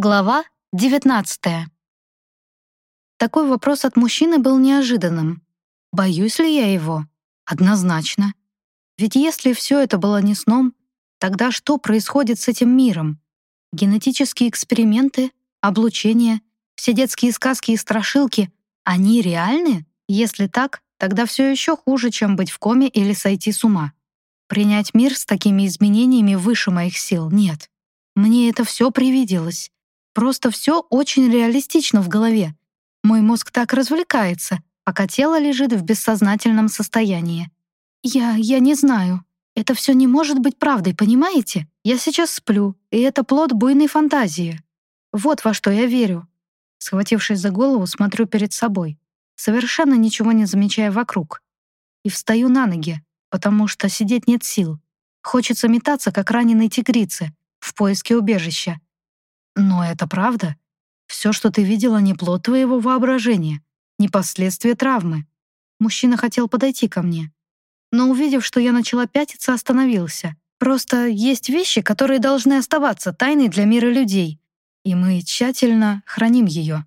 Глава 19. Такой вопрос от мужчины был неожиданным. Боюсь ли я его? Однозначно. Ведь если все это было не сном, тогда что происходит с этим миром? Генетические эксперименты, облучение, все детские сказки и страшилки, они реальны? Если так, тогда все еще хуже, чем быть в коме или сойти с ума. Принять мир с такими изменениями выше моих сил нет. Мне это все привиделось. Просто все очень реалистично в голове. Мой мозг так развлекается, пока тело лежит в бессознательном состоянии. Я... я не знаю. Это все не может быть правдой, понимаете? Я сейчас сплю, и это плод буйной фантазии. Вот во что я верю. Схватившись за голову, смотрю перед собой, совершенно ничего не замечая вокруг. И встаю на ноги, потому что сидеть нет сил. Хочется метаться, как раненой тигрице, в поиске убежища. Но это правда. Все, что ты видела, не плод твоего воображения, не последствия травмы. Мужчина хотел подойти ко мне. Но увидев, что я начала пятиться, остановился. Просто есть вещи, которые должны оставаться тайной для мира людей. И мы тщательно храним ее.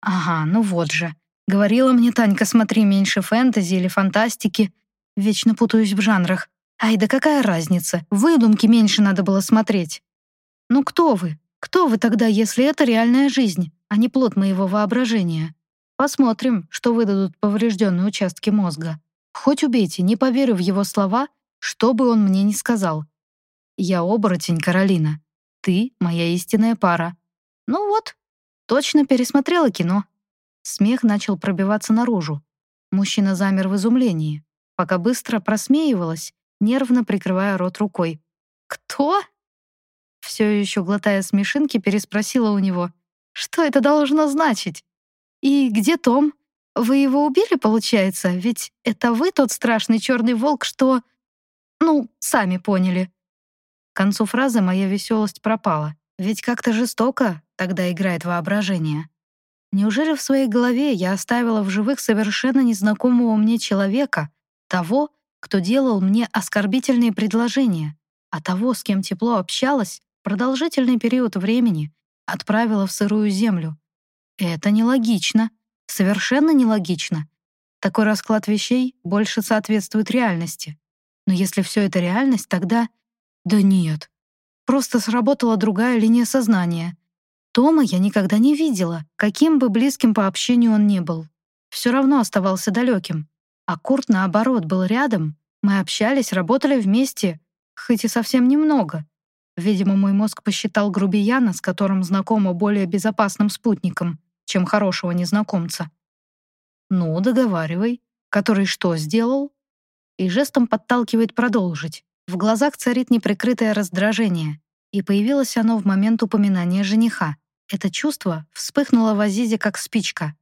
Ага, ну вот же. Говорила мне Танька, смотри меньше фэнтези или фантастики. Вечно путаюсь в жанрах. Ай, да какая разница? Выдумки меньше надо было смотреть. Ну кто вы? Кто вы тогда, если это реальная жизнь, а не плод моего воображения? Посмотрим, что выдадут поврежденные участки мозга. Хоть убейте, не поверю в его слова, что бы он мне ни сказал. Я оборотень, Каролина. Ты — моя истинная пара. Ну вот, точно пересмотрела кино. Смех начал пробиваться наружу. Мужчина замер в изумлении, пока быстро просмеивалась, нервно прикрывая рот рукой. «Кто?» Все еще глотая смешинки, переспросила у него. «Что это должно значить? И где Том? Вы его убили, получается? Ведь это вы тот страшный черный волк, что... Ну, сами поняли». К концу фразы моя веселость пропала. Ведь как-то жестоко тогда играет воображение. Неужели в своей голове я оставила в живых совершенно незнакомого мне человека, того, кто делал мне оскорбительные предложения, а того, с кем тепло общалась, продолжительный период времени отправила в сырую землю. Это нелогично, совершенно нелогично. Такой расклад вещей больше соответствует реальности. Но если все это реальность, тогда... Да нет. Просто сработала другая линия сознания. Тома я никогда не видела, каким бы близким по общению он не был. Все равно оставался далеким. А Курт, наоборот, был рядом. Мы общались, работали вместе, хоть и совсем немного. Видимо, мой мозг посчитал грубияна, с которым знакомо более безопасным спутником, чем хорошего незнакомца. «Ну, договаривай. Который что сделал?» И жестом подталкивает продолжить. В глазах царит неприкрытое раздражение, и появилось оно в момент упоминания жениха. Это чувство вспыхнуло в Азизе как спичка.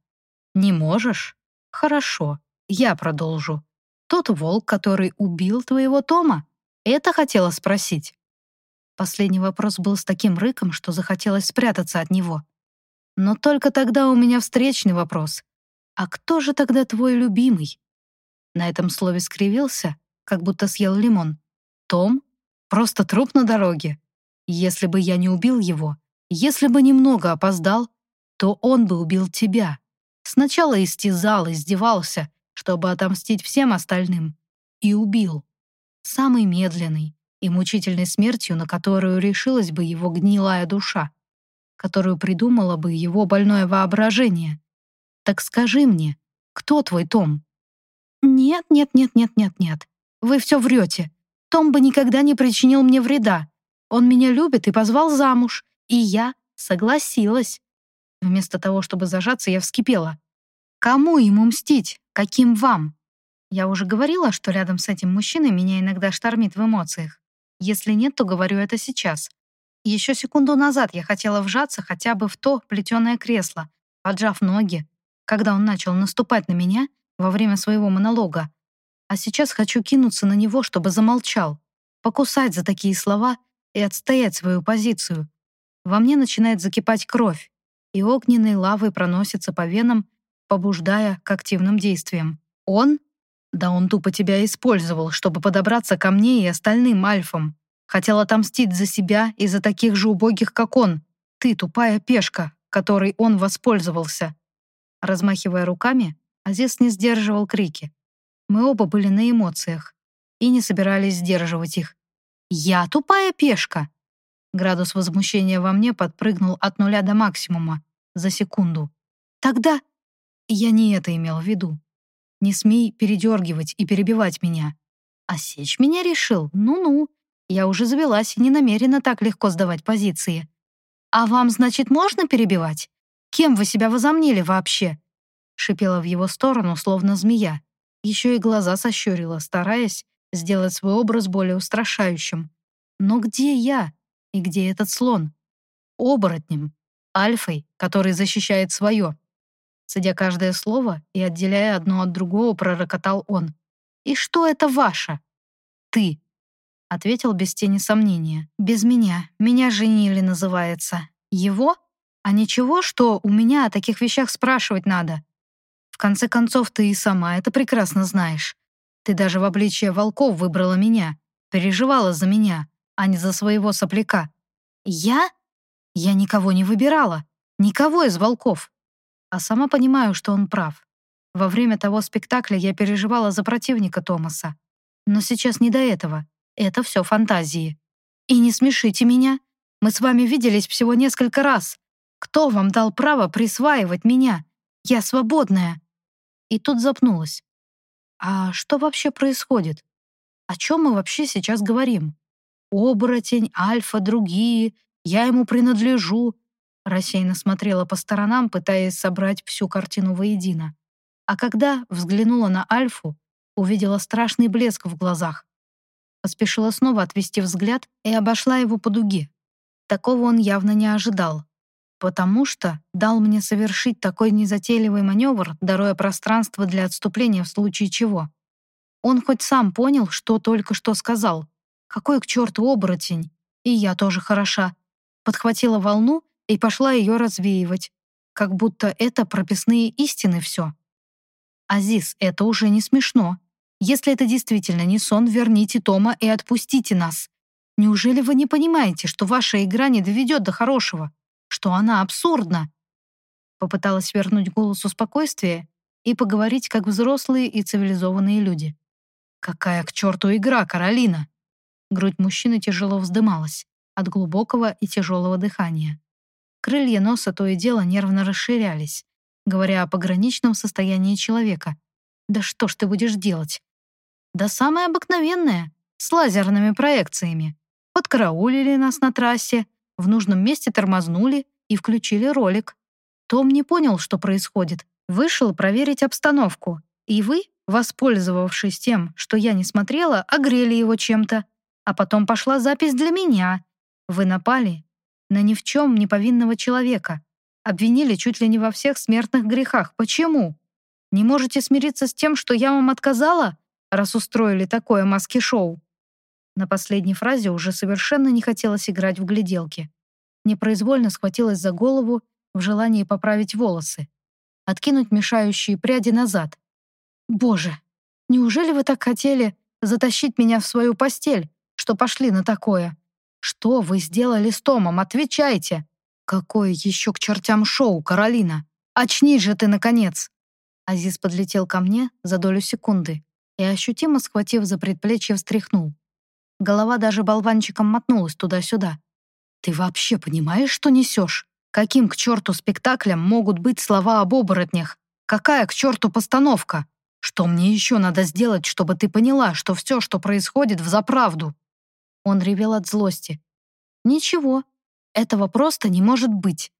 «Не можешь? Хорошо, я продолжу. Тот волк, который убил твоего Тома? Это хотела спросить?» Последний вопрос был с таким рыком, что захотелось спрятаться от него. Но только тогда у меня встречный вопрос. «А кто же тогда твой любимый?» На этом слове скривился, как будто съел лимон. «Том? Просто труп на дороге. Если бы я не убил его, если бы немного опоздал, то он бы убил тебя. Сначала истязал, издевался, чтобы отомстить всем остальным. И убил. Самый медленный, и мучительной смертью, на которую решилась бы его гнилая душа, которую придумала бы его больное воображение. Так скажи мне, кто твой Том? Нет, нет, нет, нет, нет, нет. Вы все врете. Том бы никогда не причинил мне вреда. Он меня любит и позвал замуж. И я согласилась. Вместо того, чтобы зажаться, я вскипела. Кому ему мстить? Каким вам? Я уже говорила, что рядом с этим мужчиной меня иногда штормит в эмоциях. Если нет, то говорю это сейчас. Еще секунду назад я хотела вжаться хотя бы в то плетеное кресло, поджав ноги, когда он начал наступать на меня во время своего монолога. А сейчас хочу кинуться на него, чтобы замолчал, покусать за такие слова и отстоять свою позицию. Во мне начинает закипать кровь, и огненной лавой проносится по венам, побуждая к активным действиям. Он да он тупо тебя использовал, чтобы подобраться ко мне и остальным альфам. Хотел отомстить за себя и за таких же убогих, как он. Ты тупая пешка, которой он воспользовался. Размахивая руками, Азиз не сдерживал крики. Мы оба были на эмоциях и не собирались сдерживать их. «Я тупая пешка!» Градус возмущения во мне подпрыгнул от нуля до максимума за секунду. «Тогда...» Я не это имел в виду. Не смей передергивать и перебивать меня. Осечь меня решил? Ну-ну. Я уже завелась и не намерена так легко сдавать позиции. «А вам, значит, можно перебивать? Кем вы себя возомнили вообще?» Шипела в его сторону, словно змея. Еще и глаза сощурила, стараясь сделать свой образ более устрашающим. Но где я? И где этот слон? Оборотнем. Альфой, который защищает свое. Садя каждое слово и отделяя одно от другого, пророкотал он. «И что это ваше?» «Ты», — ответил без тени сомнения. «Без меня. Меня женили, называется. Его? А ничего, что у меня о таких вещах спрашивать надо. В конце концов, ты и сама это прекрасно знаешь. Ты даже в обличье волков выбрала меня, переживала за меня, а не за своего сопляка. Я? Я никого не выбирала. Никого из волков. А сама понимаю, что он прав. Во время того спектакля я переживала за противника Томаса. Но сейчас не до этого. Это все фантазии. И не смешите меня. Мы с вами виделись всего несколько раз. Кто вам дал право присваивать меня? Я свободная. И тут запнулась. А что вообще происходит? О чем мы вообще сейчас говорим? Оборотень, Альфа, другие. Я ему принадлежу. Рассеянно смотрела по сторонам, пытаясь собрать всю картину воедино. А когда взглянула на Альфу, увидела страшный блеск в глазах. Поспешила снова отвести взгляд и обошла его по дуге. Такого он явно не ожидал, потому что дал мне совершить такой незатейливый маневр, даруя пространство для отступления в случае чего. Он хоть сам понял, что только что сказал. Какой к черту оборотень? И я тоже хороша. Подхватила волну и пошла ее развеивать. Как будто это прописные истины все. «Азиз, это уже не смешно. Если это действительно не сон, верните Тома и отпустите нас. Неужели вы не понимаете, что ваша игра не доведет до хорошего? Что она абсурдна?» Попыталась вернуть голосу спокойствие и поговорить как взрослые и цивилизованные люди. «Какая к черту игра, Каролина?» Грудь мужчины тяжело вздымалась от глубокого и тяжелого дыхания. Крылья носа то и дело нервно расширялись, говоря о пограничном состоянии человека. Да что ж ты будешь делать? Да самое обыкновенное, с лазерными проекциями. Подкараулили нас на трассе, в нужном месте тормознули и включили ролик. Том не понял, что происходит, вышел проверить обстановку. И вы, воспользовавшись тем, что я не смотрела, огрели его чем-то. А потом пошла запись для меня. Вы напали на ни в чем не повинного человека, Обвинили чуть ли не во всех смертных грехах. Почему? Не можете смириться с тем, что я вам отказала, раз устроили такое маски-шоу?» На последней фразе уже совершенно не хотелось играть в гляделки. Непроизвольно схватилась за голову в желании поправить волосы, откинуть мешающие пряди назад. «Боже, неужели вы так хотели затащить меня в свою постель, что пошли на такое? Что вы сделали с Томом? Отвечайте!» «Какое еще к чертям шоу, Каролина? Очнись же ты, наконец!» Азиз подлетел ко мне за долю секунды и, ощутимо схватив за предплечье, встряхнул. Голова даже болванчиком мотнулась туда-сюда. «Ты вообще понимаешь, что несешь? Каким к черту спектаклям могут быть слова об оборотнях? Какая к черту постановка? Что мне еще надо сделать, чтобы ты поняла, что все, что происходит, взаправду?» Он ревел от злости. «Ничего, этого просто не может быть.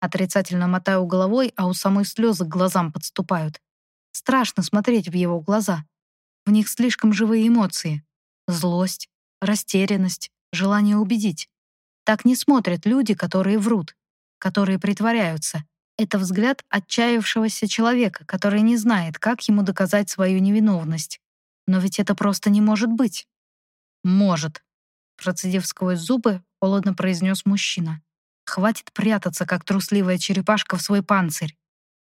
Отрицательно мотаю головой, а у самой слезы к глазам подступают. Страшно смотреть в его глаза. В них слишком живые эмоции. Злость, растерянность, желание убедить. Так не смотрят люди, которые врут, которые притворяются. Это взгляд отчаявшегося человека, который не знает, как ему доказать свою невиновность. Но ведь это просто не может быть. Может. Процедив сквозь зубы, холодно произнес мужчина. Хватит прятаться, как трусливая черепашка в свой панцирь.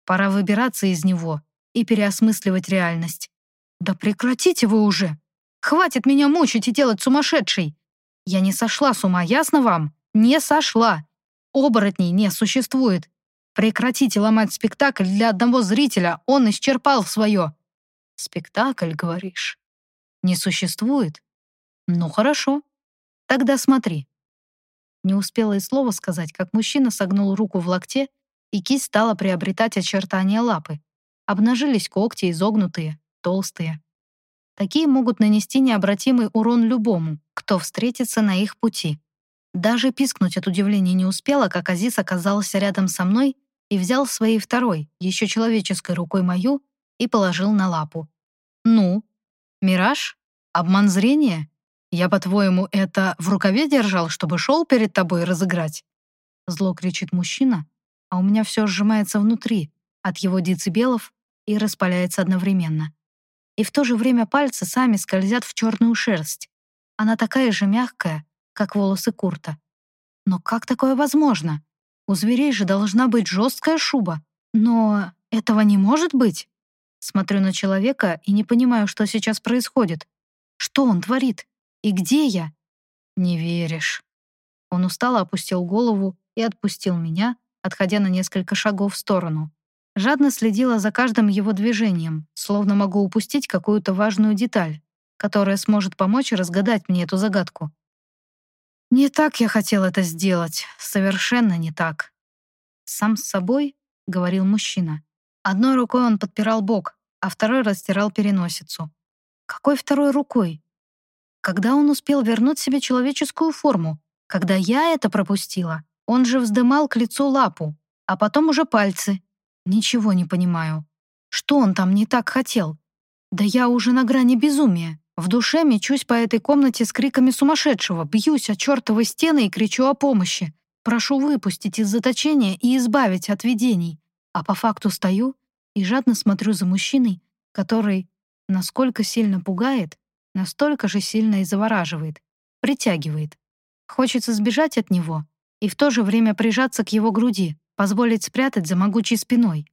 Пора выбираться из него и переосмысливать реальность. Да прекратите вы уже! Хватит меня мучить и делать сумасшедшей! Я не сошла с ума, ясно вам? Не сошла! Оборотней не существует. Прекратите ломать спектакль для одного зрителя, он исчерпал свое. Спектакль, говоришь? Не существует? Ну, хорошо. Тогда смотри. Не успела и слова сказать, как мужчина согнул руку в локте, и кисть стала приобретать очертания лапы. Обнажились когти, изогнутые, толстые. Такие могут нанести необратимый урон любому, кто встретится на их пути. Даже пискнуть от удивления не успела, как Азиз оказался рядом со мной и взял своей второй, еще человеческой рукой мою, и положил на лапу. «Ну? Мираж? Обман зрения? Я, по-твоему, это в рукаве держал, чтобы шел перед тобой разыграть?» Зло кричит мужчина, а у меня все сжимается внутри от его децибелов и распаляется одновременно. И в то же время пальцы сами скользят в черную шерсть. Она такая же мягкая, как волосы Курта. Но как такое возможно? У зверей же должна быть жесткая шуба. Но этого не может быть. Смотрю на человека и не понимаю, что сейчас происходит. Что он творит? И где я? Не веришь. Он устало опустил голову и отпустил меня, отходя на несколько шагов в сторону. Жадно следила за каждым его движением, словно могу упустить какую-то важную деталь, которая сможет помочь разгадать мне эту загадку. Не так я хотел это сделать, совершенно не так. Сам с собой, — говорил мужчина. Одной рукой он подпирал бок, а второй растирал переносицу. Какой второй рукой? Когда он успел вернуть себе человеческую форму? Когда я это пропустила? Он же вздымал к лицу лапу, а потом уже пальцы, Ничего не понимаю. Что он там не так хотел? Да я уже на грани безумия. В душе мечусь по этой комнате с криками сумасшедшего, бьюсь о чертовы стены и кричу о помощи. Прошу выпустить из заточения и избавить от видений. А по факту стою и жадно смотрю за мужчиной, который, насколько сильно пугает, настолько же сильно и завораживает, притягивает. Хочется сбежать от него и в то же время прижаться к его груди, позволить спрятать за могучей спиной.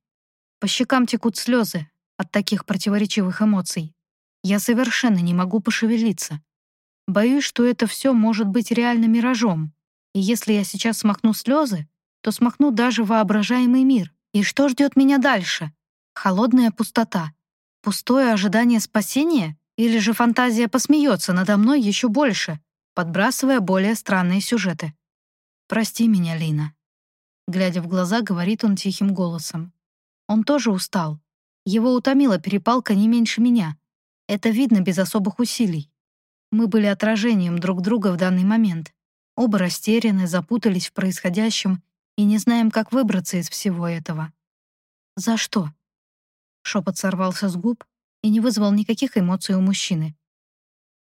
По щекам текут слезы от таких противоречивых эмоций. Я совершенно не могу пошевелиться. Боюсь, что это все может быть реально миражом. И если я сейчас смахну слезы, то смахну даже воображаемый мир. И что ждет меня дальше? Холодная пустота. Пустое ожидание спасения? Или же фантазия посмеется надо мной еще больше, подбрасывая более странные сюжеты? Прости меня, Лина. Глядя в глаза, говорит он тихим голосом. Он тоже устал. Его утомила перепалка не меньше меня. Это видно без особых усилий. Мы были отражением друг друга в данный момент. Оба растеряны, запутались в происходящем и не знаем, как выбраться из всего этого. «За что?» Шепот сорвался с губ и не вызвал никаких эмоций у мужчины.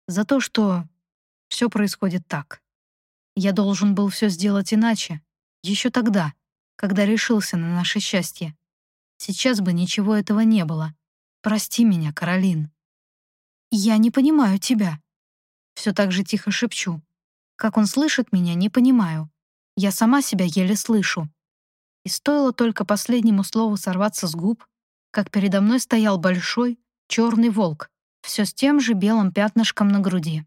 «За то, что все происходит так. Я должен был все сделать иначе, еще тогда, когда решился на наше счастье. Сейчас бы ничего этого не было. Прости меня, Каролин. Я не понимаю тебя. Все так же тихо шепчу. Как он слышит меня, не понимаю. Я сама себя еле слышу. И стоило только последнему слову сорваться с губ, как передо мной стоял большой, черный волк, все с тем же белым пятнышком на груди.